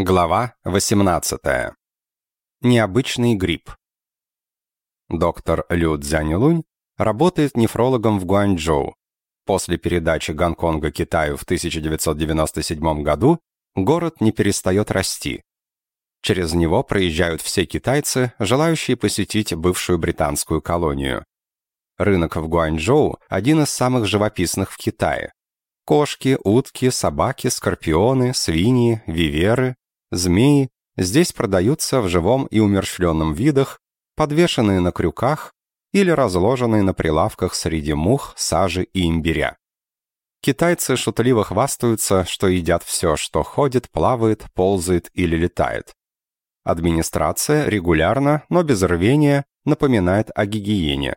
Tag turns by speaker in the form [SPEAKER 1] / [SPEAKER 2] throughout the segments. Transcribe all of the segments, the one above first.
[SPEAKER 1] Глава 18. Необычный грипп. Доктор Лю Цзяньлунь работает нефрологом в Гуанчжоу. После передачи Гонконга Китаю в 1997 году город не перестает расти. Через него проезжают все китайцы, желающие посетить бывшую британскую колонию. Рынок в Гуанчжоу – один из самых живописных в Китае. Кошки, утки, собаки, скорпионы, свиньи, виверы, Змеи здесь продаются в живом и умерщвленном видах, подвешенные на крюках или разложенные на прилавках среди мух, сажи и имбиря. Китайцы шутливо хвастаются, что едят все, что ходит, плавает, ползает или летает. Администрация регулярно, но без рвения, напоминает о гигиене.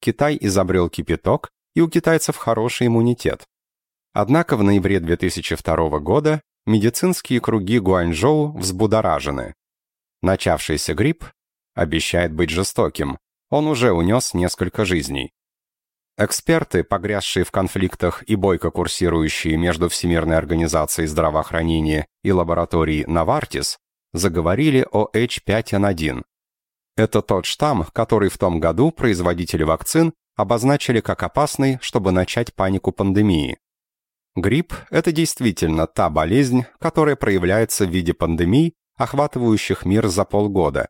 [SPEAKER 1] Китай изобрел кипяток, и у китайцев хороший иммунитет. Однако в ноябре 2002 года медицинские круги Гуанчжоу взбудоражены. Начавшийся грипп обещает быть жестоким. Он уже унес несколько жизней. Эксперты, погрязшие в конфликтах и бойко курсирующие между Всемирной организацией здравоохранения и лабораторией Навартис, заговорили о H5N1. Это тот штамм, который в том году производители вакцин обозначили как опасный, чтобы начать панику пандемии. Грипп – это действительно та болезнь, которая проявляется в виде пандемий, охватывающих мир за полгода.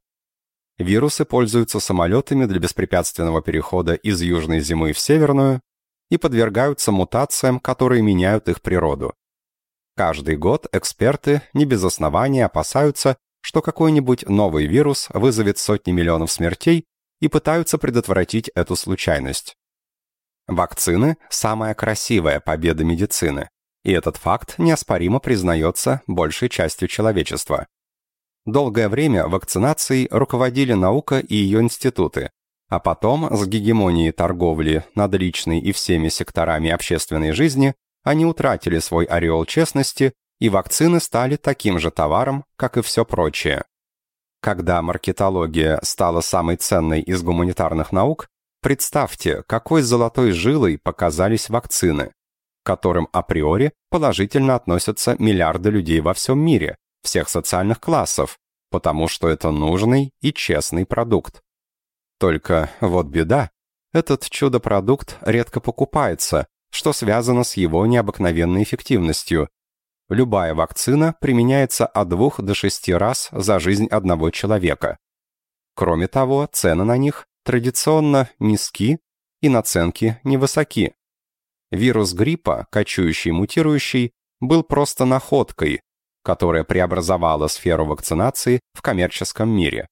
[SPEAKER 1] Вирусы пользуются самолетами для беспрепятственного перехода из южной зимы в северную и подвергаются мутациям, которые меняют их природу. Каждый год эксперты не без основания опасаются, что какой-нибудь новый вирус вызовет сотни миллионов смертей и пытаются предотвратить эту случайность. Вакцины – самая красивая победа медицины, и этот факт неоспоримо признается большей частью человечества. Долгое время вакцинацией руководили наука и ее институты, а потом с гегемонией торговли над личной и всеми секторами общественной жизни они утратили свой ореол честности, и вакцины стали таким же товаром, как и все прочее. Когда маркетология стала самой ценной из гуманитарных наук, Представьте, какой золотой жилой показались вакцины, к которым априори положительно относятся миллиарды людей во всем мире, всех социальных классов, потому что это нужный и честный продукт. Только вот беда, этот чудо-продукт редко покупается, что связано с его необыкновенной эффективностью. Любая вакцина применяется от двух до шести раз за жизнь одного человека. Кроме того, цены на них традиционно низки и наценки невысоки. Вирус гриппа, кочующий мутирующий, был просто находкой, которая преобразовала сферу вакцинации в коммерческом мире.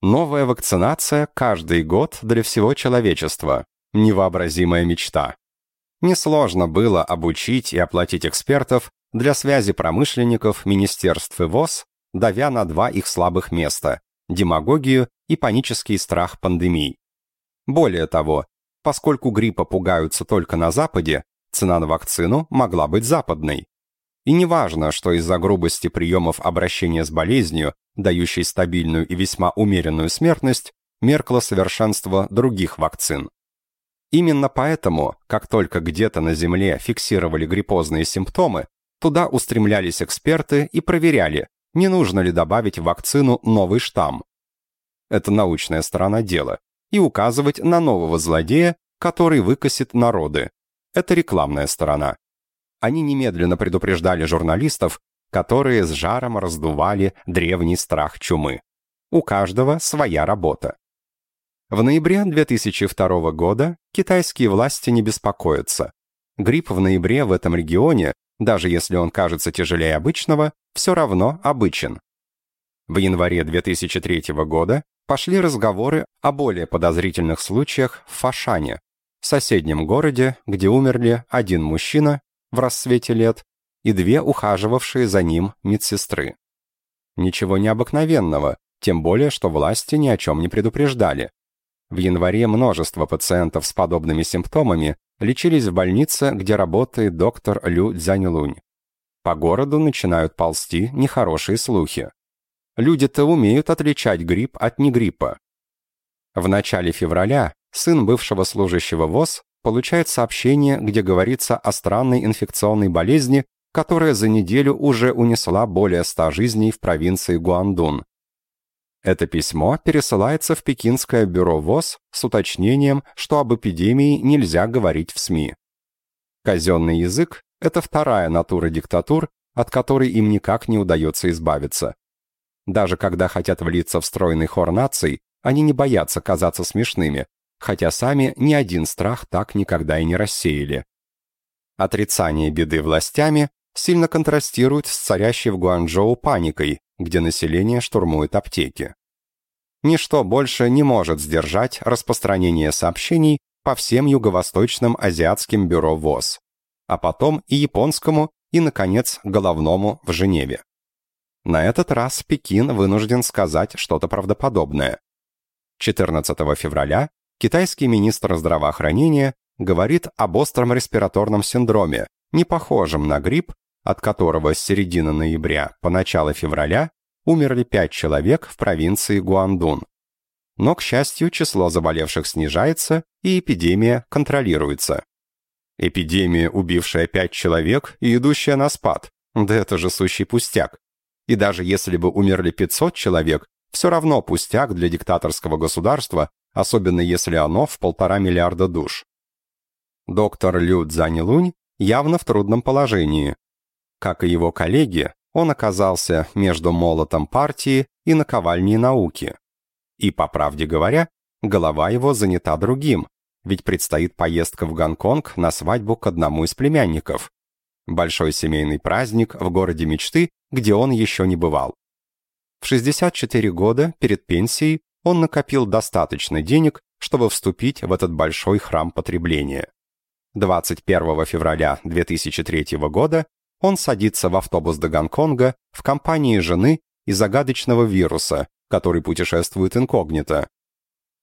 [SPEAKER 1] Новая вакцинация каждый год для всего человечества. Невообразимая мечта. Несложно было обучить и оплатить экспертов для связи промышленников, министерств и ВОЗ, давя на два их слабых места – демагогию и панический страх пандемий. Более того, поскольку гриппа пугаются только на Западе, цена на вакцину могла быть западной. И неважно, что из-за грубости приемов обращения с болезнью, дающей стабильную и весьма умеренную смертность, меркло совершенство других вакцин. Именно поэтому, как только где-то на Земле фиксировали гриппозные симптомы, туда устремлялись эксперты и проверяли, не нужно ли добавить в вакцину новый штамм это научная сторона дела, и указывать на нового злодея, который выкосит народы. Это рекламная сторона. Они немедленно предупреждали журналистов, которые с жаром раздували древний страх чумы. У каждого своя работа. В ноябре 2002 года китайские власти не беспокоятся. Грипп в ноябре в этом регионе, даже если он кажется тяжелее обычного, все равно обычен. В январе 2003 года пошли разговоры о более подозрительных случаях в Фашане, соседнем городе, где умерли один мужчина в рассвете лет и две ухаживавшие за ним медсестры. Ничего необыкновенного, тем более, что власти ни о чем не предупреждали. В январе множество пациентов с подобными симптомами лечились в больнице, где работает доктор Лю Цзяньлунь. По городу начинают ползти нехорошие слухи. Люди-то умеют отличать грипп от негриппа. В начале февраля сын бывшего служащего ВОЗ получает сообщение, где говорится о странной инфекционной болезни, которая за неделю уже унесла более ста жизней в провинции Гуандун. Это письмо пересылается в Пекинское бюро ВОЗ с уточнением, что об эпидемии нельзя говорить в СМИ. Казенный язык – это вторая натура диктатур, от которой им никак не удается избавиться. Даже когда хотят влиться в стройный хор наций, они не боятся казаться смешными, хотя сами ни один страх так никогда и не рассеяли. Отрицание беды властями сильно контрастирует с царящей в Гуанчжоу паникой, где население штурмует аптеки. Ничто больше не может сдержать распространение сообщений по всем юго-восточным азиатским бюро ВОЗ, а потом и японскому, и, наконец, головному в Женеве. На этот раз Пекин вынужден сказать что-то правдоподобное. 14 февраля китайский министр здравоохранения говорит об остром респираторном синдроме, не похожем на грипп, от которого с середины ноября по начало февраля умерли 5 человек в провинции Гуандун. Но, к счастью, число заболевших снижается и эпидемия контролируется. Эпидемия, убившая 5 человек и идущая на спад. Да это же сущий пустяк. И даже если бы умерли 500 человек, все равно пустяк для диктаторского государства, особенно если оно в полтора миллиарда душ. Доктор Лю Цзанилунь явно в трудном положении. Как и его коллеги, он оказался между молотом партии и наковальней науки. И, по правде говоря, голова его занята другим, ведь предстоит поездка в Гонконг на свадьбу к одному из племянников. Большой семейный праздник в городе мечты, где он еще не бывал. В 64 года, перед пенсией, он накопил достаточно денег, чтобы вступить в этот большой храм потребления. 21 февраля 2003 года он садится в автобус до Гонконга в компании жены и загадочного вируса, который путешествует инкогнито.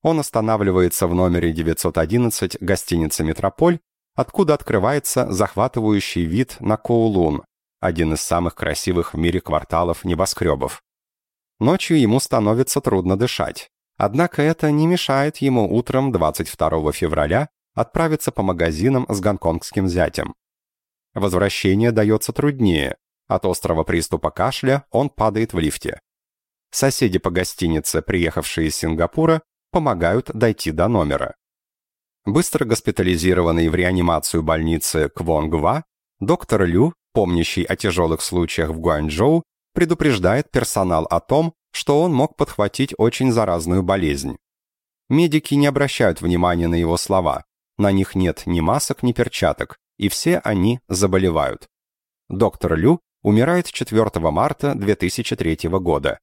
[SPEAKER 1] Он останавливается в номере 911 гостиницы «Метрополь», откуда открывается захватывающий вид на Коулун, один из самых красивых в мире кварталов небоскребов. Ночью ему становится трудно дышать. Однако это не мешает ему утром 22 февраля отправиться по магазинам с гонконгским зятем. Возвращение дается труднее. От острого приступа кашля он падает в лифте. Соседи по гостинице, приехавшие из Сингапура, помогают дойти до номера. Быстро госпитализированный в реанимацию больницы Квонгва, доктор Лю, помнящий о тяжелых случаях в Гуанчжоу, предупреждает персонал о том, что он мог подхватить очень заразную болезнь. Медики не обращают внимания на его слова, на них нет ни масок, ни перчаток, и все они заболевают. Доктор Лю умирает 4 марта 2003 года.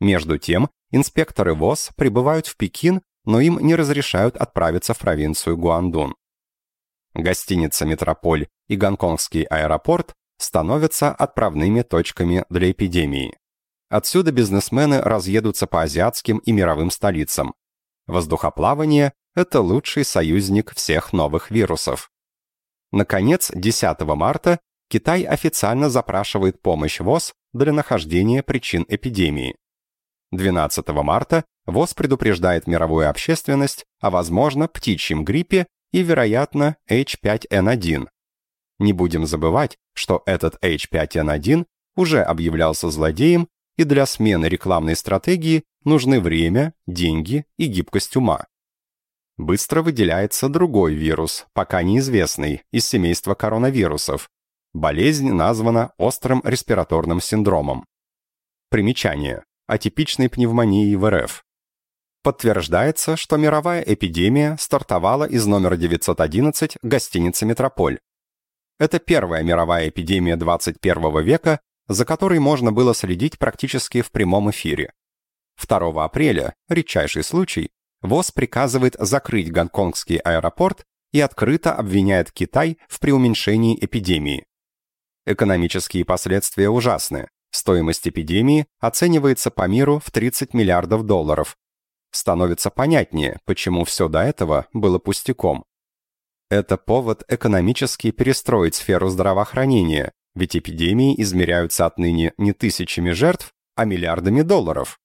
[SPEAKER 1] Между тем, инспекторы ВОЗ прибывают в Пекин, но им не разрешают отправиться в провинцию Гуандун. Гостиница «Метрополь» и гонконгский аэропорт становятся отправными точками для эпидемии. Отсюда бизнесмены разъедутся по азиатским и мировым столицам. Воздухоплавание это лучший союзник всех новых вирусов. Наконец, 10 марта Китай официально запрашивает помощь ВОЗ для нахождения причин эпидемии. 12 марта ВОЗ предупреждает мировую общественность о, возможно, птичьем гриппе и, вероятно, H5N1. Не будем забывать, что этот H5N1 уже объявлялся злодеем, и для смены рекламной стратегии нужны время, деньги и гибкость ума быстро выделяется другой вирус, пока неизвестный, из семейства коронавирусов. Болезнь названа острым респираторным синдромом. Примечание. Атипичной пневмонии в РФ. Подтверждается, что мировая эпидемия стартовала из номера 911 гостиницы «Метрополь». Это первая мировая эпидемия 21 века, за которой можно было следить практически в прямом эфире. 2 апреля, редчайший случай, ВОЗ приказывает закрыть гонконгский аэропорт и открыто обвиняет Китай в преуменьшении эпидемии. Экономические последствия ужасны. Стоимость эпидемии оценивается по миру в 30 миллиардов долларов. Становится понятнее, почему все до этого было пустяком. Это повод экономически перестроить сферу здравоохранения, ведь эпидемии измеряются отныне не тысячами жертв, а миллиардами долларов.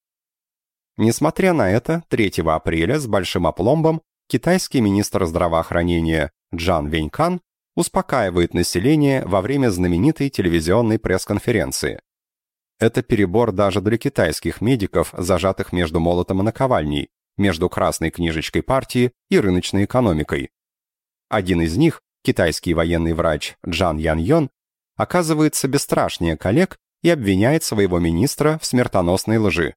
[SPEAKER 1] Несмотря на это, 3 апреля с большим опломбом китайский министр здравоохранения Джан Венькан успокаивает население во время знаменитой телевизионной пресс-конференции. Это перебор даже для китайских медиков, зажатых между молотом и наковальней, между красной книжечкой партии и рыночной экономикой. Один из них, китайский военный врач Джан Ян Йон, оказывается бесстрашнее коллег и обвиняет своего министра в смертоносной лжи.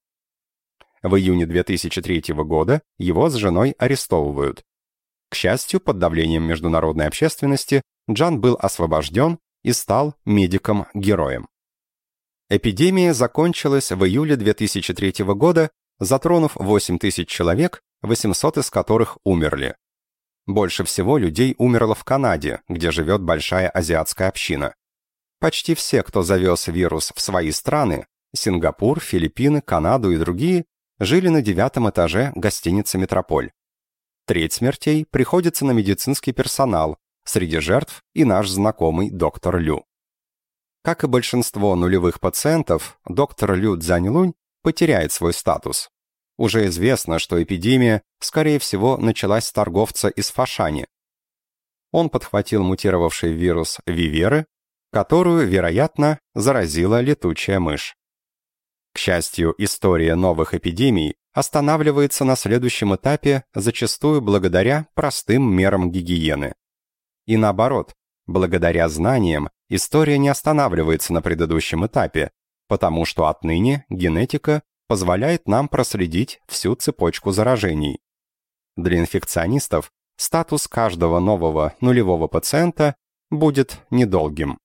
[SPEAKER 1] В июне 2003 года его с женой арестовывают. К счастью, под давлением международной общественности Джан был освобожден и стал медиком-героем. Эпидемия закончилась в июле 2003 года, затронув 8 тысяч человек, 800 из которых умерли. Больше всего людей умерло в Канаде, где живет большая азиатская община. Почти все, кто завез вирус в свои страны, Сингапур, Филиппины, Канаду и другие, жили на девятом этаже гостиницы «Метрополь». Треть смертей приходится на медицинский персонал, среди жертв и наш знакомый доктор Лю. Как и большинство нулевых пациентов, доктор Лю Цзяньлунь потеряет свой статус. Уже известно, что эпидемия, скорее всего, началась с торговца из Фашани. Он подхватил мутировавший вирус Виверы, которую, вероятно, заразила летучая мышь. К счастью, история новых эпидемий останавливается на следующем этапе зачастую благодаря простым мерам гигиены. И наоборот, благодаря знаниям история не останавливается на предыдущем этапе, потому что отныне генетика позволяет нам проследить всю цепочку заражений. Для инфекционистов статус каждого нового нулевого пациента будет недолгим.